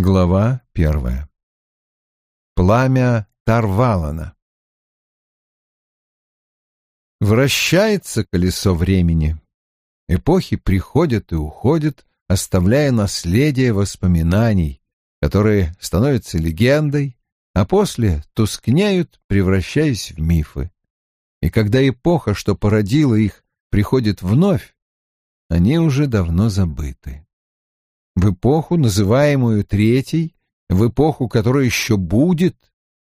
Глава первая. Пламя Тарвалана. Вращается колесо времени. Эпохи приходят и уходят, оставляя наследие воспоминаний, которые становятся легендой, а после тускнеют, превращаясь в мифы. И когда эпоха, что породила их, приходит вновь, они уже давно забыты в эпоху, называемую Третьей, в эпоху, которая еще будет,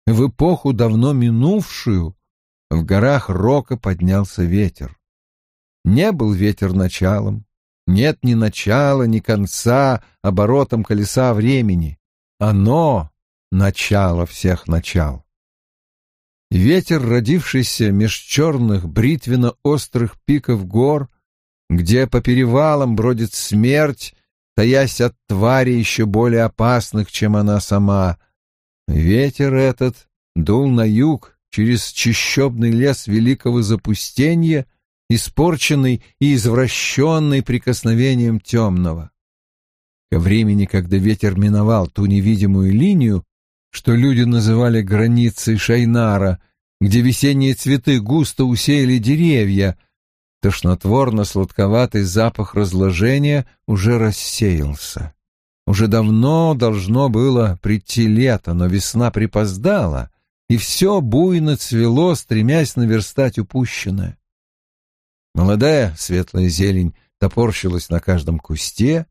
в эпоху, давно минувшую, в горах Рока поднялся ветер. Не был ветер началом, нет ни начала, ни конца оборотом колеса времени. Оно — начало всех начал. Ветер, родившийся меж черных бритвенно-острых пиков гор, где по перевалам бродит смерть таясь от твари еще более опасных, чем она сама. Ветер этот дул на юг через чащобный лес великого запустения, испорченный и извращенный прикосновением темного. Ко времени, когда ветер миновал ту невидимую линию, что люди называли границей Шайнара, где весенние цветы густо усеяли деревья, Тошнотворно-сладковатый запах разложения уже рассеялся. Уже давно должно было прийти лето, но весна припоздала, и все буйно цвело, стремясь наверстать упущенное. Молодая светлая зелень топорщилась на каждом кусте,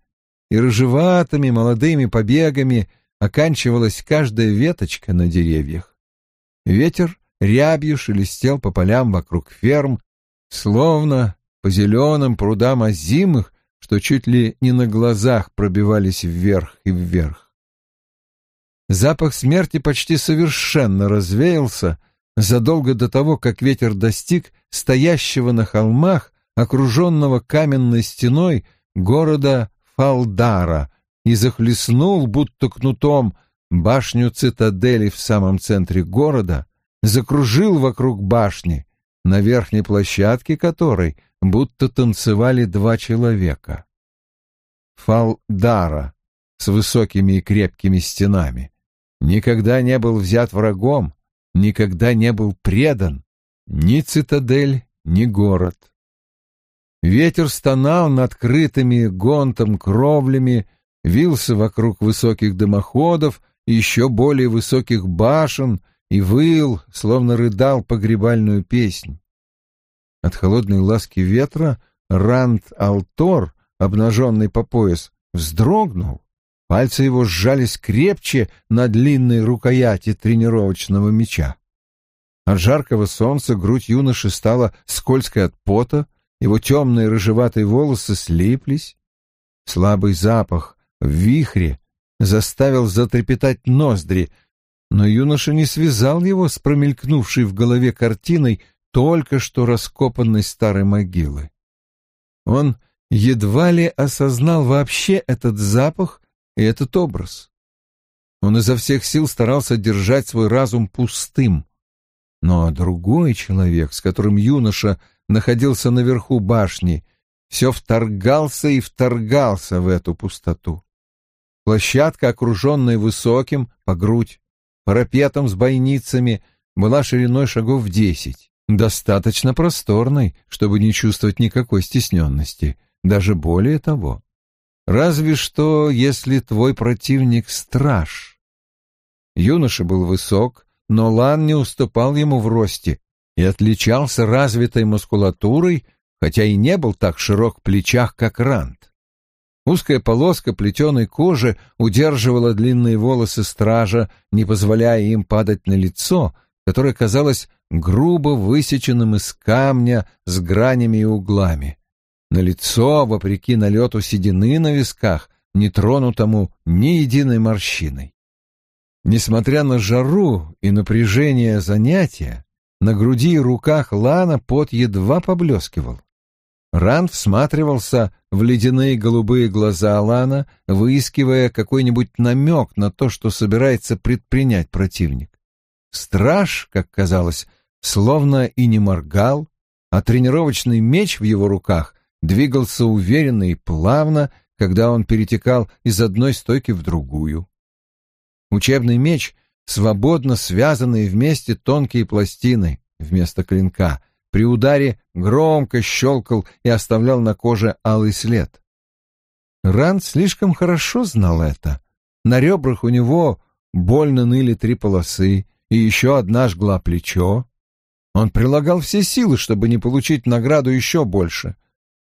и рыжеватыми молодыми побегами оканчивалась каждая веточка на деревьях. Ветер рябью шелестел по полям вокруг ферм, словно по зеленым прудам озимых, что чуть ли не на глазах пробивались вверх и вверх. Запах смерти почти совершенно развеялся задолго до того, как ветер достиг стоящего на холмах, окруженного каменной стеной города Фалдара и захлестнул, будто кнутом, башню цитадели в самом центре города, закружил вокруг башни, на верхней площадке которой будто танцевали два человека. Фалдара с высокими и крепкими стенами никогда не был взят врагом, никогда не был предан ни цитадель, ни город. Ветер стонал над крытыми гонтом кровлями, вился вокруг высоких дымоходов еще более высоких башен — и выл, словно рыдал погребальную песнь. От холодной ласки ветра Ранд Алтор, обнаженный по пояс, вздрогнул. Пальцы его сжались крепче на длинной рукояти тренировочного меча. От жаркого солнца грудь юноши стала скользкой от пота, его темные рыжеватые волосы слиплись. Слабый запах в вихре заставил затрепетать ноздри, но юноша не связал его с промелькнувшей в голове картиной только что раскопанной старой могилы. Он едва ли осознал вообще этот запах и этот образ. Он изо всех сил старался держать свой разум пустым. Но другой человек, с которым юноша находился наверху башни, все вторгался и вторгался в эту пустоту. Площадка, окруженная высоким, по грудь, парапетом с бойницами, была шириной шагов в десять, достаточно просторной, чтобы не чувствовать никакой стесненности, даже более того. Разве что, если твой противник — страж. Юноша был высок, но Лан не уступал ему в росте и отличался развитой мускулатурой, хотя и не был так широк в плечах, как Рант. Узкая полоска плетеной кожи удерживала длинные волосы стража, не позволяя им падать на лицо, которое казалось грубо высеченным из камня с гранями и углами. На лицо, вопреки налету седины на висках, не тронутому ни единой морщиной. Несмотря на жару и напряжение занятия, на груди и руках Лана пот едва поблескивал. Ранд всматривался в ледяные голубые глаза Алана, выискивая какой-нибудь намек на то, что собирается предпринять противник. Страж, как казалось, словно и не моргал, а тренировочный меч в его руках двигался уверенно и плавно, когда он перетекал из одной стойки в другую. Учебный меч, свободно связанные вместе тонкие пластины вместо клинка, при ударе громко щелкал и оставлял на коже алый след. Ранд слишком хорошо знал это. На ребрах у него больно ныли три полосы, и еще одна жгла плечо. Он прилагал все силы, чтобы не получить награду еще больше.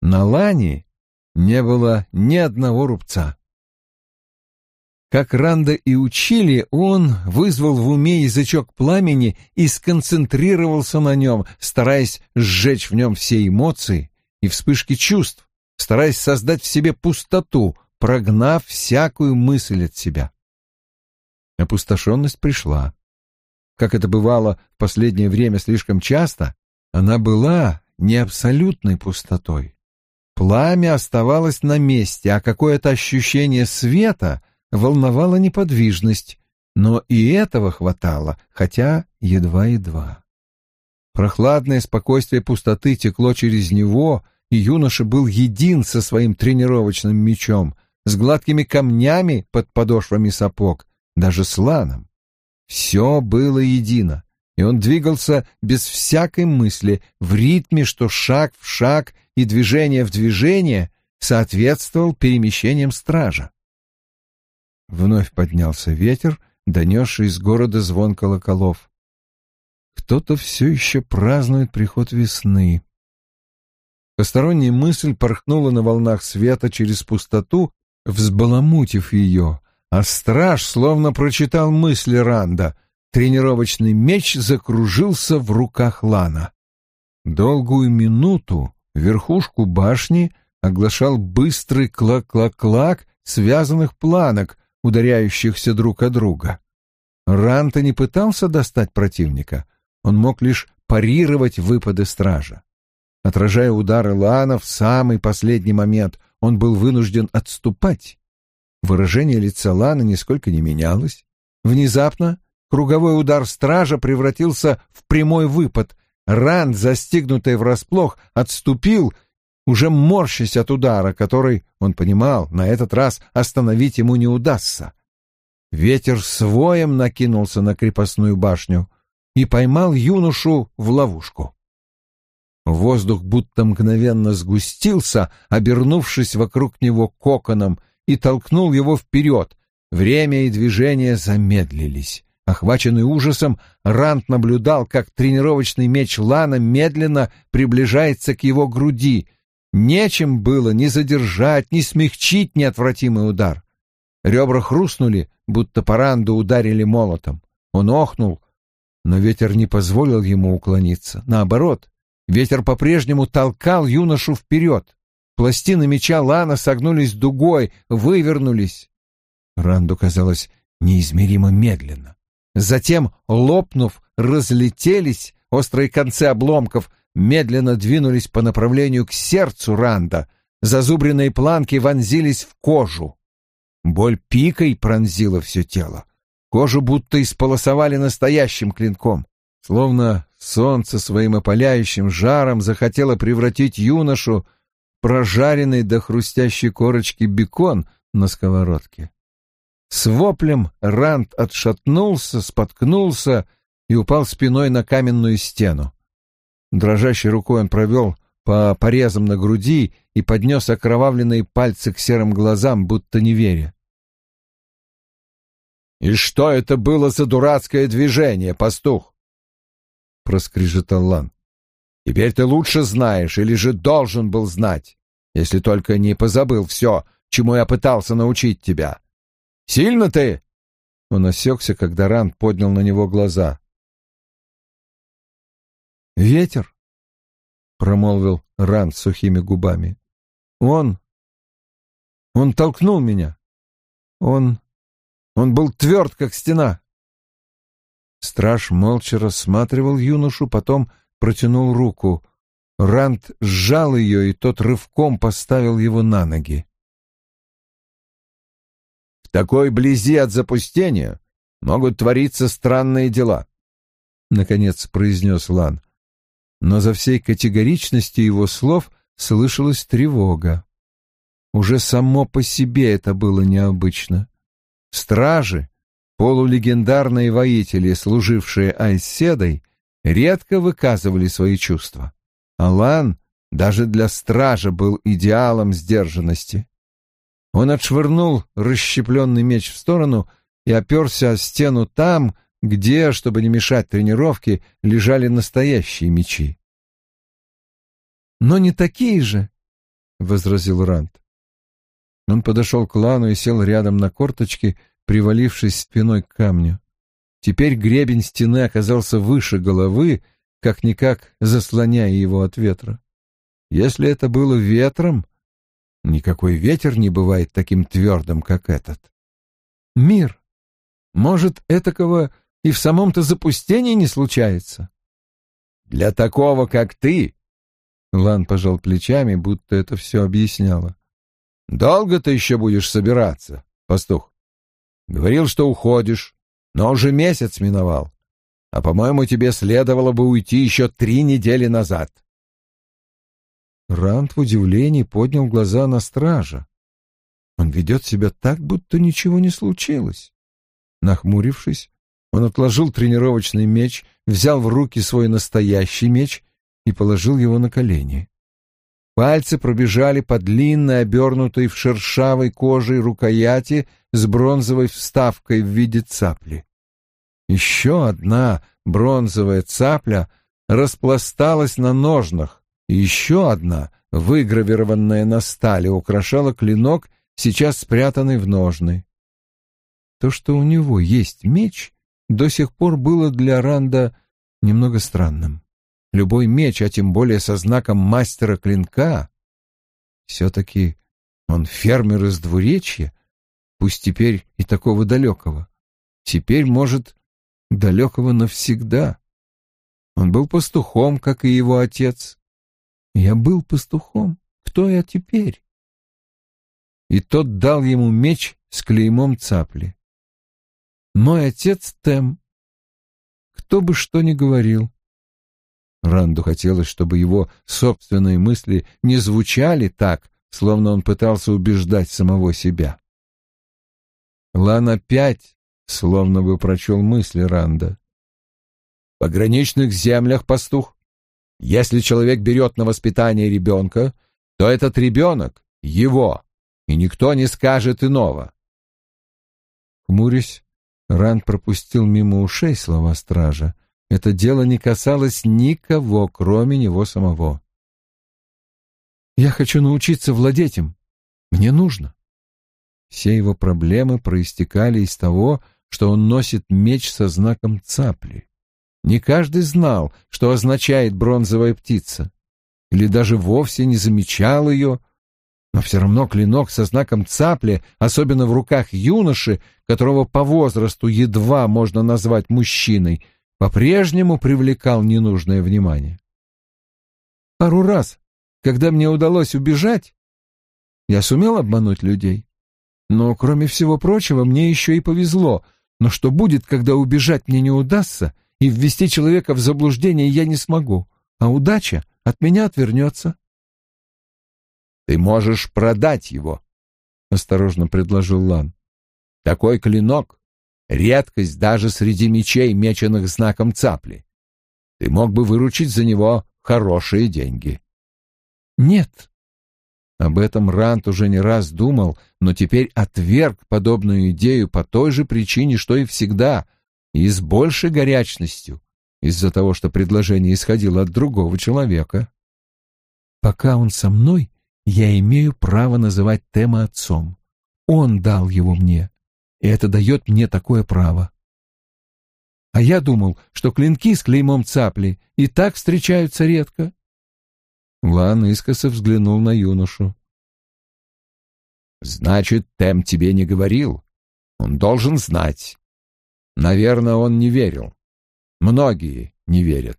На Лане не было ни одного рубца. Как Ранда и учили, он вызвал в уме язычок пламени и сконцентрировался на нем, стараясь сжечь в нем все эмоции и вспышки чувств, стараясь создать в себе пустоту, прогнав всякую мысль от себя. Опустошенность пришла. Как это бывало в последнее время слишком часто, она была не абсолютной пустотой. Пламя оставалось на месте, а какое-то ощущение света волновало неподвижность, но и этого хватало, хотя едва-едва. Прохладное спокойствие пустоты текло через него, и юноша был един со своим тренировочным мечом, с гладкими камнями под подошвами сапог, даже с ланом. Все было едино, и он двигался без всякой мысли, в ритме, что шаг в шаг и движение в движение соответствовал перемещениям стража. Вновь поднялся ветер, донесший из города звон колоколов. Кто-то все еще празднует приход весны. Посторонняя мысль порхнула на волнах света через пустоту, взбаламутив ее, а страж словно прочитал мысли Ранда. Тренировочный меч закружился в руках Лана. Долгую минуту верхушку башни оглашал быстрый клак-клак-клак связанных планок, ударяющихся друг о друга. Ранта не пытался достать противника, он мог лишь парировать выпады стража. Отражая удары Лана в самый последний момент, он был вынужден отступать. Выражение лица Лана нисколько не менялось. Внезапно круговой удар стража превратился в прямой выпад. Ранд, застигнутый врасплох, отступил, уже морщась от удара, который, он понимал, на этот раз остановить ему не удастся. Ветер своем накинулся на крепостную башню и поймал юношу в ловушку. Воздух будто мгновенно сгустился, обернувшись вокруг него коконом, и толкнул его вперед. Время и движение замедлились. Охваченный ужасом, Рант наблюдал, как тренировочный меч Лана медленно приближается к его груди. Нечем было ни задержать, ни смягчить неотвратимый удар. Ребра хрустнули, будто по Ранду ударили молотом. Он охнул, но ветер не позволил ему уклониться. Наоборот, ветер по-прежнему толкал юношу вперед. Пластины меча Лана согнулись дугой, вывернулись. Ранду казалось неизмеримо медленно. Затем, лопнув, разлетелись, острые концы обломков медленно двинулись по направлению к сердцу Ранда. Зазубренные планки вонзились в кожу. Боль пикой пронзила все тело. Кожу будто исполосовали настоящим клинком. Словно солнце своим опаляющим жаром захотело превратить юношу прожаренный до хрустящей корочки бекон на сковородке. С воплем Рант отшатнулся, споткнулся и упал спиной на каменную стену. Дрожащей рукой он провел по порезам на груди и поднес окровавленные пальцы к серым глазам, будто не веря. «И что это было за дурацкое движение, пастух?» — проскрежетал Лан. Теперь ты лучше знаешь или же должен был знать, если только не позабыл все, чему я пытался научить тебя. Сильно ты?» Он осекся, когда Ран поднял на него глаза. «Ветер», — промолвил Ран сухими губами. «Он... он толкнул меня. Он... он был тверд, как стена». Страж молча рассматривал юношу, потом протянул руку. Ранд сжал ее, и тот рывком поставил его на ноги. «В такой близи от запустения могут твориться странные дела», — наконец произнес Лан. Но за всей категоричностью его слов слышалась тревога. Уже само по себе это было необычно. Стражи, Полулегендарные воители, служившие Айседой, редко выказывали свои чувства. Алан даже для стража был идеалом сдержанности. Он отшвырнул расщепленный меч в сторону и оперся о стену там, где, чтобы не мешать тренировке, лежали настоящие мечи. «Но не такие же», — возразил Рант. Он подошел к Лану и сел рядом на корточки, привалившись спиной к камню. Теперь гребень стены оказался выше головы, как-никак заслоняя его от ветра. Если это было ветром, никакой ветер не бывает таким твердым, как этот. Мир. Может, этакого и в самом-то запустении не случается? Для такого, как ты, Лан пожал плечами, будто это все объясняло. Долго ты еще будешь собираться, пастух? Говорил, что уходишь, но уже месяц миновал. А, по-моему, тебе следовало бы уйти еще три недели назад. Рант в удивлении поднял глаза на стража. Он ведет себя так, будто ничего не случилось. Нахмурившись, он отложил тренировочный меч, взял в руки свой настоящий меч и положил его на колени. Пальцы пробежали по длинной, обернутой в шершавой кожей рукояти с бронзовой вставкой в виде цапли. Еще одна бронзовая цапля распласталась на ножнах, и еще одна, выгравированная на стали, украшала клинок, сейчас спрятанный в ножны. То, что у него есть меч, до сих пор было для Ранда немного странным. Любой меч, а тем более со знаком мастера клинка, все-таки он фермер из двуречья, пусть теперь и такого далекого. Теперь, может, далекого навсегда. Он был пастухом, как и его отец, я был пастухом. Кто я теперь? И тот дал ему меч с клеймом цапли. Мой отец Тем. Кто бы что ни говорил. Ранду хотелось, чтобы его собственные мысли не звучали так, словно он пытался убеждать самого себя. Лан опять словно бы прочел мысли Ранда. «В пограничных землях, пастух, если человек берет на воспитание ребенка, то этот ребенок — его, и никто не скажет иного. Хмурясь, Ранд пропустил мимо ушей слова стража. Это дело не касалось никого, кроме него самого. «Я хочу научиться владеть им. Мне нужно». Все его проблемы проистекали из того, что он носит меч со знаком цапли. Не каждый знал, что означает бронзовая птица, или даже вовсе не замечал ее, но все равно клинок со знаком цапли, особенно в руках юноши, которого по возрасту едва можно назвать мужчиной, по-прежнему привлекал ненужное внимание. Пару раз, когда мне удалось убежать, я сумел обмануть людей. Но, кроме всего прочего, мне еще и повезло. Но что будет, когда убежать мне не удастся — и ввести человека в заблуждение я не смогу, а удача от меня отвернется. — Ты можешь продать его, — осторожно предложил Лан. — Такой клинок — редкость даже среди мечей, меченых знаком цапли. Ты мог бы выручить за него хорошие деньги. — Нет. Об этом Рант уже не раз думал, но теперь отверг подобную идею по той же причине, что и всегда — и с большей горячностью, из-за того, что предложение исходило от другого человека. Пока он со мной, я имею право называть Тема отцом. Он дал его мне, и это дает мне такое право. А я думал, что клинки с клеймом цапли и так встречаются редко. Лан искоса взглянул на юношу. «Значит, Тем тебе не говорил. Он должен знать. Наверное, он не верил. Многие не верят.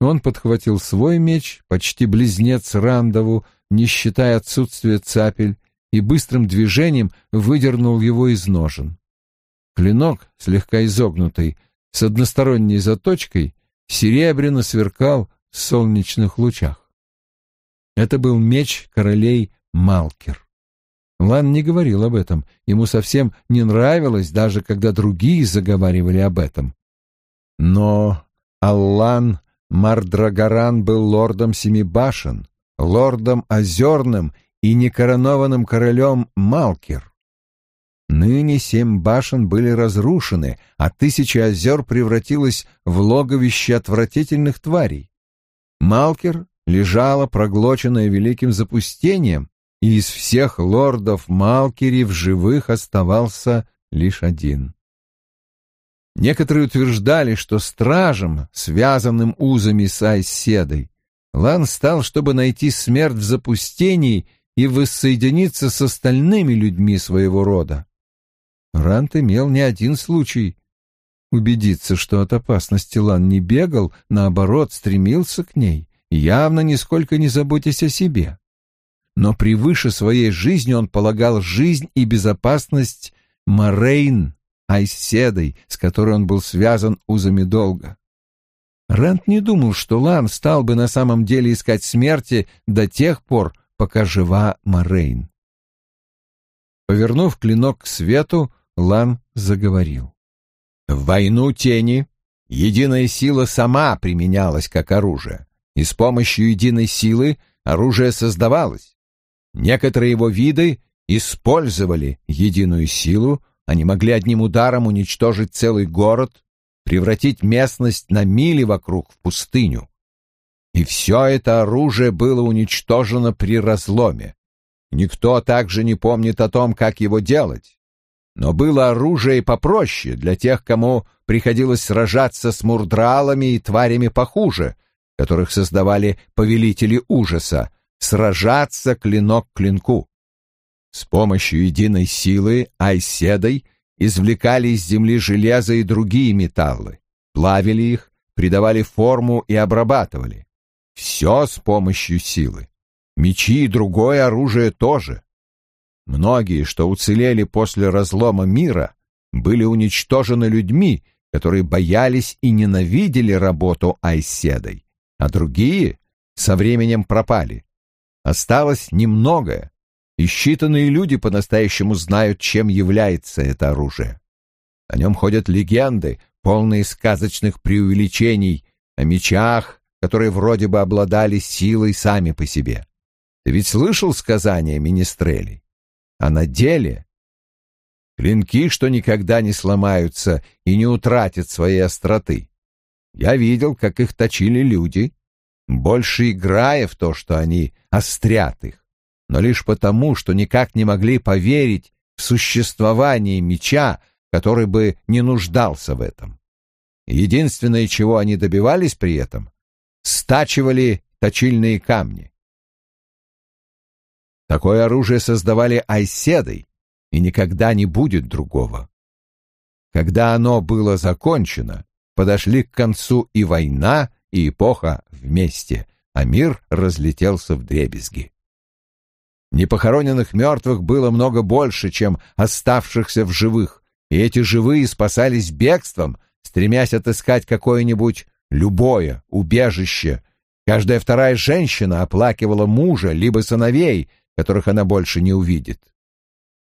Он подхватил свой меч, почти близнец Рандову, не считая отсутствия цапель, и быстрым движением выдернул его из ножен. Клинок, слегка изогнутый, с односторонней заточкой, серебряно сверкал в солнечных лучах. Это был меч королей Малкер. Лан не говорил об этом, ему совсем не нравилось, даже когда другие заговаривали об этом. Но Аллан Мардрагоран был лордом Семи Башен, лордом Озерным и некоронованным королем Малкер. Ныне семь башен были разрушены, а тысяча озер превратилась в логовище отвратительных тварей. Малкер лежала проглоченная великим запустением, и из всех лордов Малкери в живых оставался лишь один. Некоторые утверждали, что стражем, связанным узами с Айседой, Лан стал, чтобы найти смерть в запустении и воссоединиться с остальными людьми своего рода. Рант имел не один случай убедиться, что от опасности Лан не бегал, наоборот, стремился к ней, явно нисколько не заботясь о себе. Но превыше своей жизни он полагал жизнь и безопасность Морейн Айседой, с которой он был связан узами долга. Рэнд не думал, что Лан стал бы на самом деле искать смерти до тех пор, пока жива Морейн. Повернув клинок к свету, Лан заговорил. В войну тени единая сила сама применялась как оружие, и с помощью единой силы оружие создавалось. Некоторые его виды использовали единую силу, они могли одним ударом уничтожить целый город, превратить местность на мили вокруг в пустыню. И все это оружие было уничтожено при разломе. Никто также не помнит о том, как его делать. Но было оружие попроще для тех, кому приходилось сражаться с мурдралами и тварями похуже, которых создавали повелители ужаса, сражаться клинок к клинку. С помощью единой силы Айседой извлекали из земли железо и другие металлы, плавили их, придавали форму и обрабатывали. Все с помощью силы. Мечи и другое оружие тоже. Многие, что уцелели после разлома мира, были уничтожены людьми, которые боялись и ненавидели работу Айседой, а другие со временем пропали. Осталось немногое, и считанные люди по-настоящему знают, чем является это оружие. О нем ходят легенды, полные сказочных преувеличений, о мечах, которые вроде бы обладали силой сами по себе. Ты ведь слышал сказания Министрелей? А на деле клинки, что никогда не сломаются и не утратят своей остроты. Я видел, как их точили люди, больше играя в то, что они острят их но лишь потому, что никак не могли поверить в существование меча, который бы не нуждался в этом. Единственное, чего они добивались при этом, стачивали точильные камни. Такое оружие создавали айседой, и никогда не будет другого. Когда оно было закончено, подошли к концу и война, и эпоха вместе, а мир разлетелся в дребезги. Непохороненных мертвых было много больше, чем оставшихся в живых, и эти живые спасались бегством, стремясь отыскать какое-нибудь любое убежище. Каждая вторая женщина оплакивала мужа либо сыновей, которых она больше не увидит.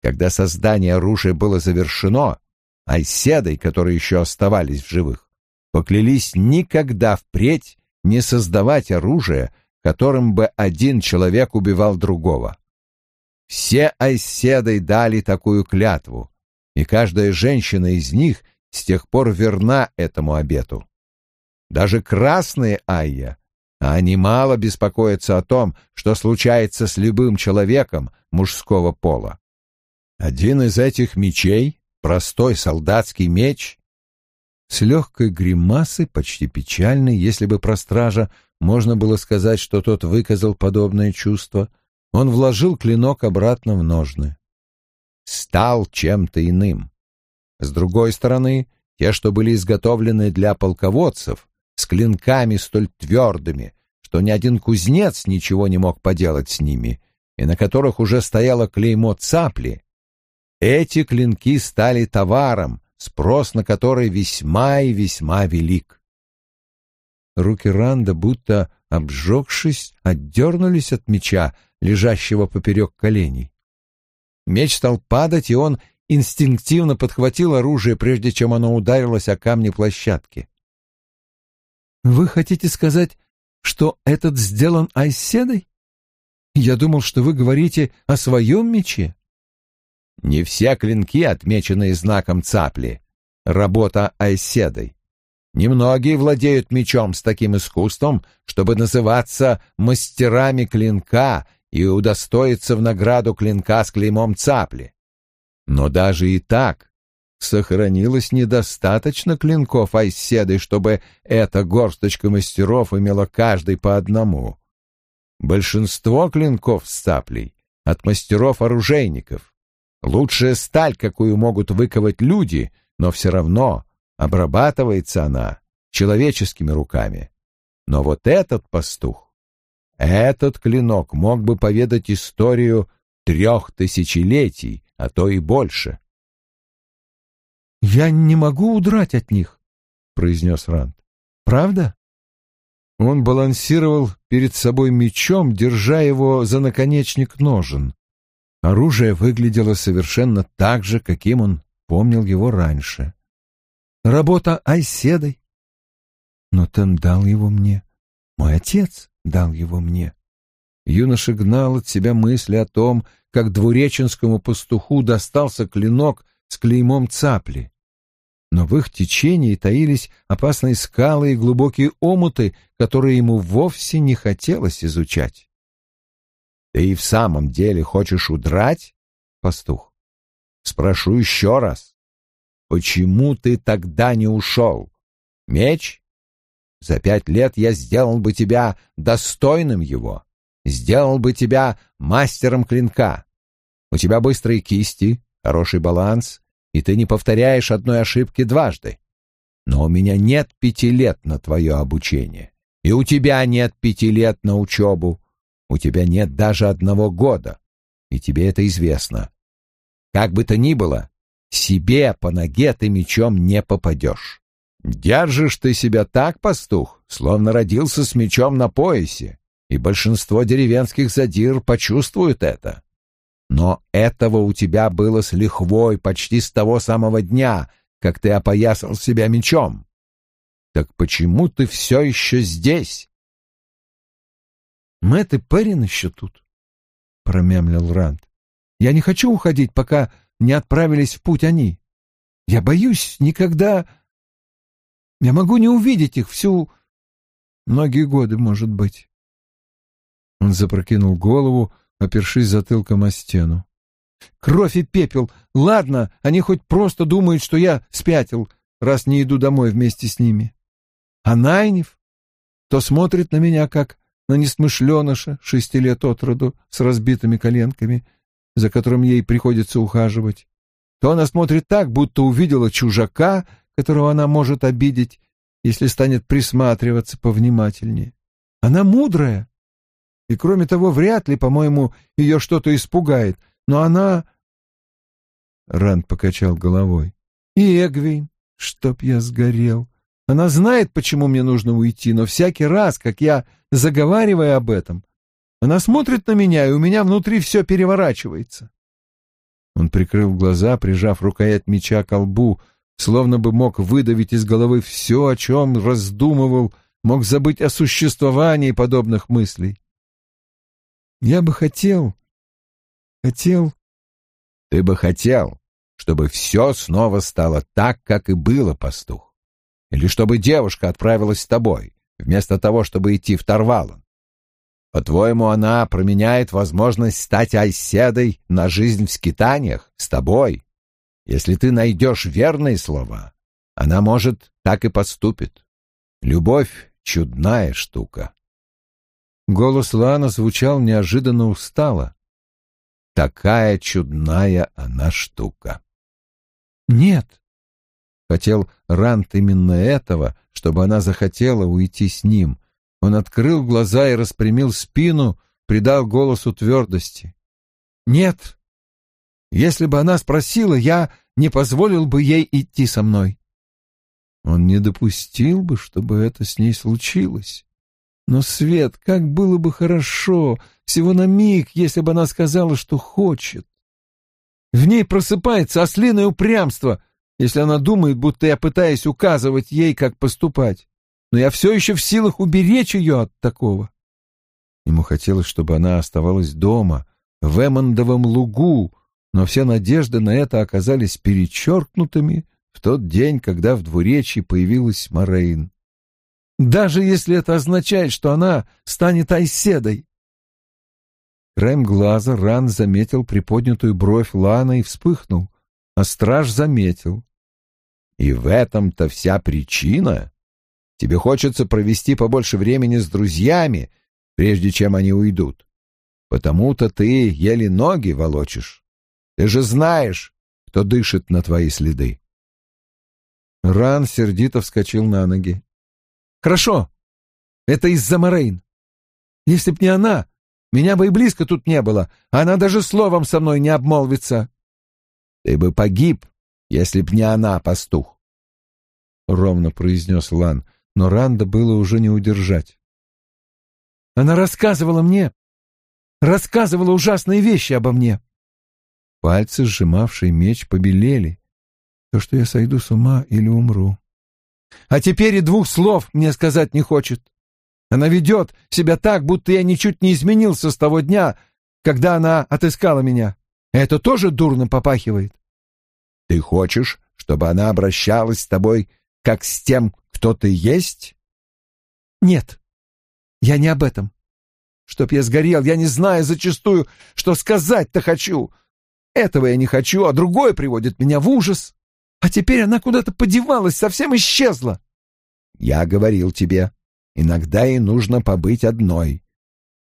Когда создание оружия было завершено, айседой, которые еще оставались в живых, поклялись никогда впредь не создавать оружие, которым бы один человек убивал другого. Все айседой дали такую клятву, и каждая женщина из них с тех пор верна этому обету. Даже красные айя, а они мало беспокоятся о том, что случается с любым человеком мужского пола. Один из этих мечей, простой солдатский меч, с легкой гримасой, почти печальной, если бы про стража можно было сказать, что тот выказал подобное чувство — он вложил клинок обратно в ножны. Стал чем-то иным. С другой стороны, те, что были изготовлены для полководцев, с клинками столь твердыми, что ни один кузнец ничего не мог поделать с ними, и на которых уже стояло клеймо цапли, эти клинки стали товаром, спрос на который весьма и весьма велик. Руки Ранда, будто обжегшись, отдернулись от меча, лежащего поперек коленей. Меч стал падать, и он инстинктивно подхватил оружие, прежде чем оно ударилось о камни площадки. «Вы хотите сказать, что этот сделан Айседой? Я думал, что вы говорите о своем мече». «Не все клинки, отмеченные знаком цапли, работа Айседой. Немногие владеют мечом с таким искусством, чтобы называться мастерами клинка и удостоиться в награду клинка с клеймом цапли. Но даже и так сохранилось недостаточно клинков Айседы, чтобы эта горсточка мастеров имела каждый по одному. Большинство клинков с цаплей от мастеров-оружейников. Лучшая сталь, какую могут выковать люди, но все равно обрабатывается она человеческими руками. Но вот этот пастух, этот клинок мог бы поведать историю трех тысячелетий, а то и больше. «Я не могу удрать от них», — произнес Ранд. «Правда?» Он балансировал перед собой мечом, держа его за наконечник ножен. Оружие выглядело совершенно так же, каким он помнил его раньше. Работа Айседой. Но Тен дал его мне. Мой отец дал его мне. Юноша гнал от себя мысли о том, как двуреченскому пастуху достался клинок с клеймом цапли. Но в их течении таились опасные скалы и глубокие омуты, которые ему вовсе не хотелось изучать. «Ты и в самом деле хочешь удрать, пастух?» «Спрошу еще раз. Почему ты тогда не ушел? Меч? За пять лет я сделал бы тебя достойным его, сделал бы тебя мастером клинка. У тебя быстрые кисти, хороший баланс, и ты не повторяешь одной ошибки дважды. Но у меня нет пяти лет на твое обучение, и у тебя нет пяти лет на учебу, у тебя нет даже одного года, и тебе это известно. Как бы то ни было, себе по ноге ты мечом не попадешь. Держишь ты себя так, пастух, словно родился с мечом на поясе, и большинство деревенских задир почувствуют это. Но этого у тебя было с лихвой почти с того самого дня, как ты опоясал себя мечом. Так почему ты все еще здесь? Мэтт и Перрин еще тут, — промямлил Ранд. Я не хочу уходить, пока не отправились в путь они. Я боюсь никогда... Я могу не увидеть их всю... Многие годы, может быть. Он запрокинул голову, опершись затылком о стену. Кровь и пепел. Ладно, они хоть просто думают, что я спятил, раз не иду домой вместе с ними. А Найнев то смотрит на меня, как на несмышленыша шести лет от роду с разбитыми коленками, за которым ей приходится ухаживать, то она смотрит так, будто увидела чужака, которого она может обидеть, если станет присматриваться повнимательнее. Она мудрая, и, кроме того, вряд ли, по-моему, ее что-то испугает, но она... Ранд покачал головой. И Эгвин, чтоб я сгорел. Она знает, почему мне нужно уйти, но всякий раз, как я заговариваю об этом, она смотрит на меня, и у меня внутри все переворачивается. Он прикрыл глаза, прижав рукоять меча к лбу, словно бы мог выдавить из головы все, о чем раздумывал, мог забыть о существовании подобных мыслей. Я бы хотел... Хотел... Ты бы хотел, чтобы все снова стало так, как и было, пастух. Или чтобы девушка отправилась с тобой, вместо того, чтобы идти в Тарвалан. По-твоему, она променяет возможность стать айседой на жизнь в скитаниях с тобой? Если ты найдешь верные слова, она, может, так и поступит. Любовь — чудная штука. Голос Лана звучал неожиданно устало. Такая чудная она штука. Нет. Хотел Рант именно этого, чтобы она захотела уйти с ним, он открыл глаза и распрямил спину, придал голосу твердости. «Нет. Если бы она спросила, я не позволил бы ей идти со мной». Он не допустил бы, чтобы это с ней случилось. Но, Свет, как было бы хорошо, всего на миг, если бы она сказала, что хочет. В ней просыпается ослиное упрямство, если она думает, будто я пытаюсь указывать ей, как поступать. Но я все еще в силах уберечь ее от такого. Ему хотелось, чтобы она оставалась дома, в Эммондовом лугу, но все надежды на это оказались перечеркнутыми в тот день, когда в двуречье появилась Морейн. Даже если это означает, что она станет Айседой. Краем глаза Ран заметил приподнятую бровь Лана и вспыхнул, а страж заметил. «И в этом-то вся причина? Тебе хочется провести побольше времени с друзьями, прежде чем они уйдут. Потому-то ты еле ноги волочишь. Ты же знаешь, кто дышит на твои следы. Ран сердито вскочил на ноги. «Хорошо, это из-за Морейн. Если б не она, меня бы и близко тут не было, она даже словом со мной не обмолвится». «Ты бы погиб, если б не она, пастух», — ровно произнес Лан, но Ранда было уже не удержать. «Она рассказывала мне, рассказывала ужасные вещи обо мне. Пальцы, сжимавшие меч, побелели. То, что я сойду с ума или умру. А теперь и двух слов мне сказать не хочет. Она ведет себя так, будто я ничуть не изменился с того дня, когда она отыскала меня. Это тоже дурно попахивает. Ты хочешь, чтобы она обращалась с тобой, как с тем, кто ты есть? Нет, я не об этом. Чтоб я сгорел, я не знаю зачастую, что сказать-то хочу. Этого я не хочу, а другое приводит меня в ужас. А теперь она куда-то подевалась, совсем исчезла. Я говорил тебе, иногда ей нужно побыть одной.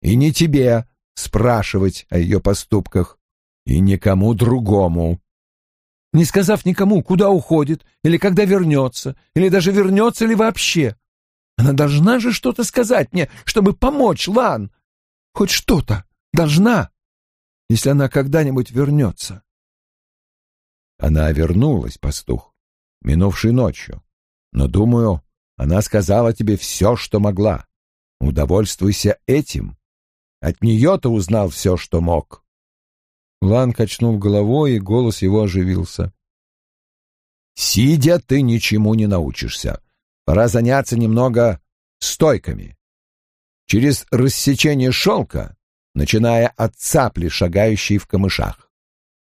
И не тебе спрашивать о ее поступках, и никому другому. Не сказав никому, куда уходит, или когда вернется, или даже вернется ли вообще. Она должна же что-то сказать мне, чтобы помочь, Лан. Хоть что-то. Должна если она когда-нибудь вернется. Она вернулась, пастух, минувшей ночью. Но, думаю, она сказала тебе все, что могла. Удовольствуйся этим. От нее ты узнал все, что мог. Лан качнул головой, и голос его оживился. Сидя, ты ничему не научишься. Пора заняться немного стойками. Через рассечение шелка начиная от цапли, шагающей в камышах.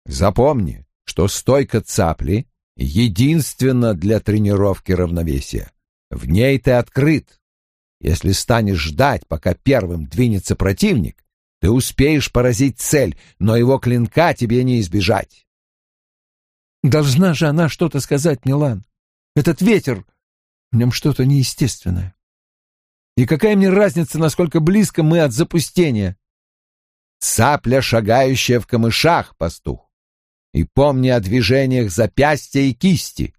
Запомни, что стойка цапли единственна для тренировки равновесия. В ней ты открыт. Если станешь ждать, пока первым двинется противник, ты успеешь поразить цель, но его клинка тебе не избежать. Должна же она что-то сказать, Милан. Этот ветер, в нем что-то неестественное. И какая мне разница, насколько близко мы от запустения? Цапля, шагающая в камышах, пастух. И помни о движениях запястья и кисти.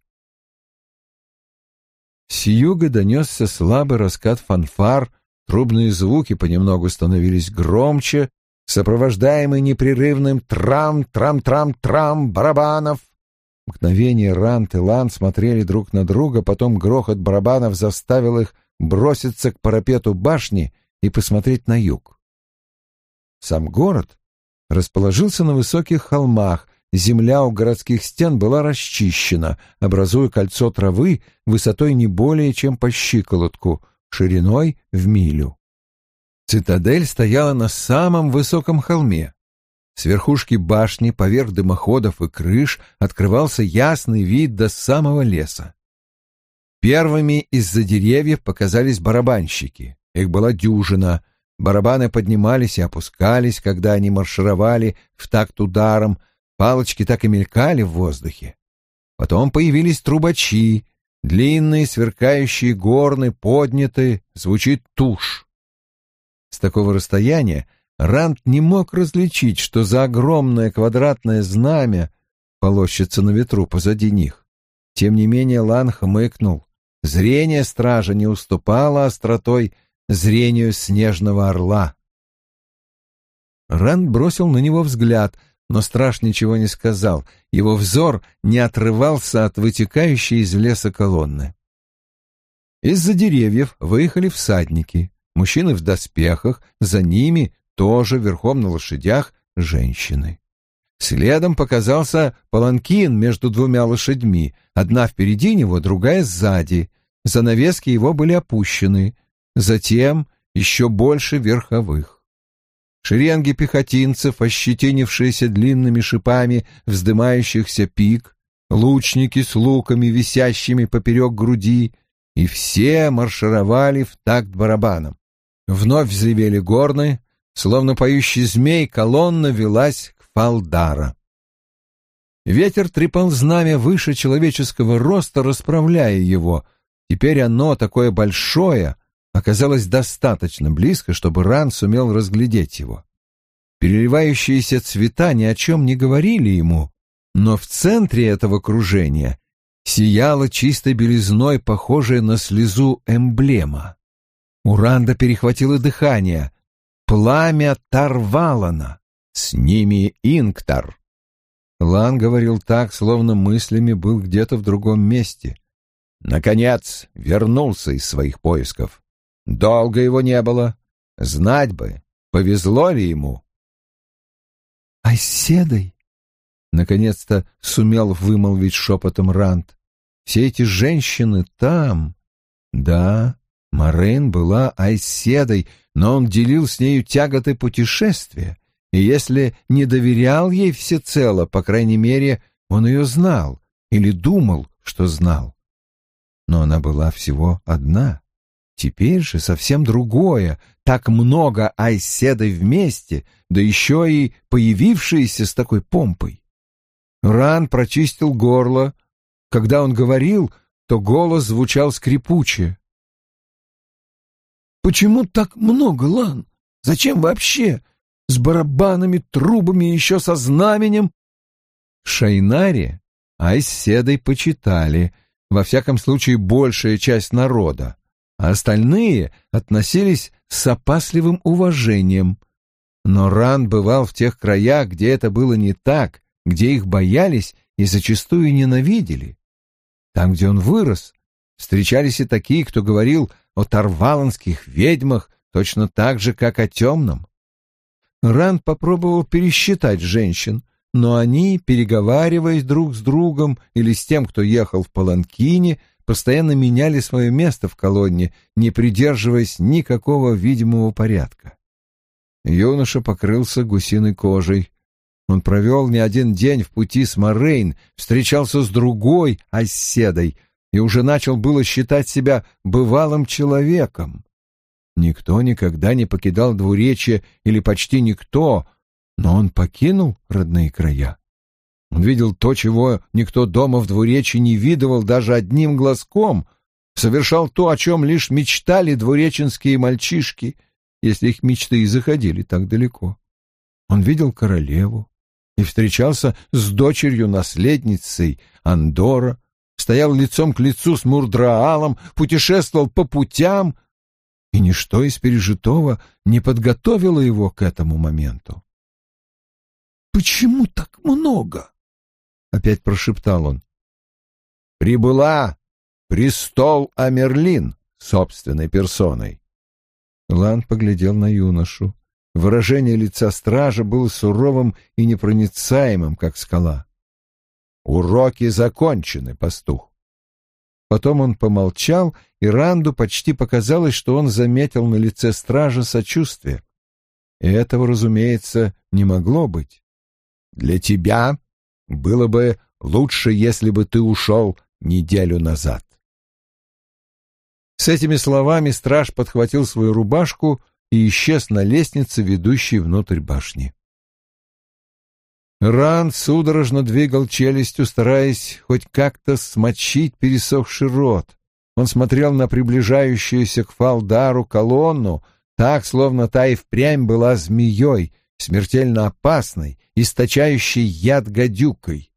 С юга донесся слабый раскат фанфар, трубные звуки понемногу становились громче, сопровождаемые непрерывным трам-трам-трам-трам барабанов. Мгновение Рант и Лан смотрели друг на друга, потом грохот барабанов заставил их броситься к парапету башни и посмотреть на юг. Сам город расположился на высоких холмах, земля у городских стен была расчищена, образуя кольцо травы высотой не более чем по щиколотку, шириной в милю. Цитадель стояла на самом высоком холме. С верхушки башни, поверх дымоходов и крыш, открывался ясный вид до самого леса. Первыми из-за деревьев показались барабанщики. Их была дюжина — Барабаны поднимались и опускались, когда они маршировали в такт ударом, палочки так и мелькали в воздухе. Потом появились трубачи, длинные сверкающие горны подняты, звучит тушь. С такого расстояния Рант не мог различить, что за огромное квадратное знамя полощется на ветру позади них. Тем не менее Лан хмыкнул. Зрение стража не уступало остротой зрению снежного орла. Рэнд бросил на него взгляд, но страж ничего не сказал. Его взор не отрывался от вытекающей из леса колонны. Из-за деревьев выехали всадники, мужчины в доспехах, за ними тоже верхом на лошадях женщины. Следом показался паланкин между двумя лошадьми, одна впереди него, другая сзади. Занавески его были опущены. Затем еще больше верховых. Шеренги пехотинцев, ощетинившиеся длинными шипами вздымающихся пик, лучники с луками, висящими поперек груди, и все маршировали в такт барабаном. Вновь взревели горны, словно поющий змей, колонна велась к Фалдара. Ветер трепал знамя выше человеческого роста, расправляя его. Теперь оно, такое большое, оказалось достаточно близко, чтобы Ран сумел разглядеть его. Переливающиеся цвета ни о чем не говорили ему, но в центре этого кружения сияла чистой белизной, похожая на слезу эмблема. У Ранда перехватило дыхание. Пламя Тарвалана, с ними Инктар. Лан говорил так, словно мыслями был где-то в другом месте. Наконец вернулся из своих поисков. Долго его не было. Знать бы, повезло ли ему. «Айседой!» — наконец-то сумел вымолвить шепотом Рант. «Все эти женщины там...» «Да, Морейн была Айседой, но он делил с нею тяготы путешествия, и если не доверял ей всецело, по крайней мере, он ее знал или думал, что знал. Но она была всего одна. Теперь же совсем другое, так много айседой вместе, да еще и появившиеся с такой помпой. Ран прочистил горло. Когда он говорил, то голос звучал скрипуче. «Почему так много, Лан? Зачем вообще? С барабанами, трубами, еще со знаменем?» В Шайнаре айседой почитали, во всяком случае большая часть народа а остальные относились с опасливым уважением. Но Ран бывал в тех краях, где это было не так, где их боялись и зачастую ненавидели. Там, где он вырос, встречались и такие, кто говорил о тарваланских ведьмах точно так же, как о темном. Ран попробовал пересчитать женщин, но они, переговариваясь друг с другом или с тем, кто ехал в паланкине, постоянно меняли свое место в колонне, не придерживаясь никакого видимого порядка. Юноша покрылся гусиной кожей. Он провел не один день в пути с Морейн, встречался с другой оседой и уже начал было считать себя бывалым человеком. Никто никогда не покидал двуречье или почти никто, но он покинул родные края. Он видел то, чего никто дома в двуречи не видывал даже одним глазком, совершал то, о чем лишь мечтали двуреченские мальчишки, если их мечты и заходили так далеко. Он видел королеву и встречался с дочерью-наследницей Андора, стоял лицом к лицу с Мурдраалом, путешествовал по путям, и ничто из пережитого не подготовило его к этому моменту. «Почему так много?» Опять прошептал он. Прибыла престол Амерлин собственной персоной. Лан поглядел на юношу. Выражение лица стража было суровым и непроницаемым, как скала. «Уроки закончены, пастух». Потом он помолчал, и Ранду почти показалось, что он заметил на лице стража сочувствие. И этого, разумеется, не могло быть. «Для тебя было бы лучше, если бы ты ушел неделю назад. С этими словами страж подхватил свою рубашку и исчез на лестнице, ведущей внутрь башни. Ран судорожно двигал челюстью, стараясь хоть как-то смочить пересохший рот. Он смотрел на приближающуюся к Фалдару колонну, так, словно та и впрямь была змеей, смертельно опасной, источающей яд гадюкой.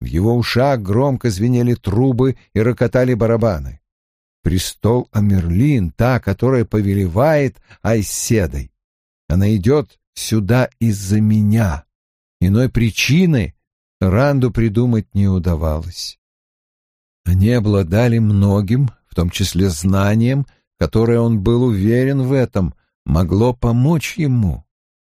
В его ушах громко звенели трубы и рокотали барабаны. Престол Амерлин, та, которая повелевает Айседой. Она идет сюда из-за меня. Иной причины Ранду придумать не удавалось. Они обладали многим, в том числе знанием, которое он был уверен в этом, могло помочь ему.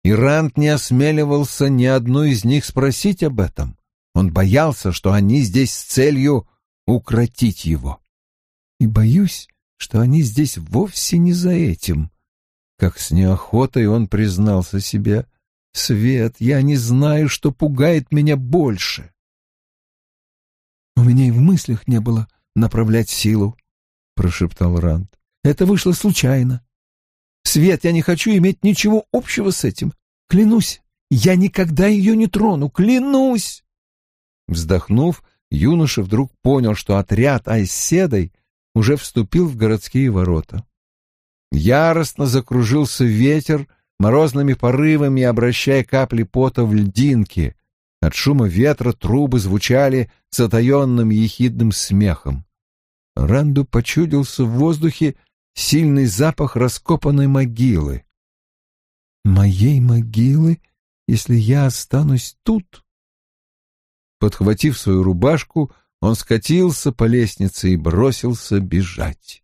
И Рант не осмеливался ни одну из них спросить об этом. Он боялся, что они здесь с целью укротить его. И боюсь, что они здесь вовсе не за этим. Как с неохотой он признался себе. «Свет, я не знаю, что пугает меня больше». «У меня и в мыслях не было направлять силу», — прошептал Ранд. «Это вышло случайно. Свет, я не хочу иметь ничего общего с этим. Клянусь, я никогда ее не трону, клянусь!» Вздохнув, юноша вдруг понял, что отряд Айседой уже вступил в городские ворота. Яростно закружился ветер, морозными порывами обращая капли пота в льдинки. От шума ветра трубы звучали затаенным ехидным смехом. Ранду почудился в воздухе сильный запах раскопанной могилы. «Моей могилы, если я останусь тут?» Подхватив свою рубашку, он скатился по лестнице и бросился бежать.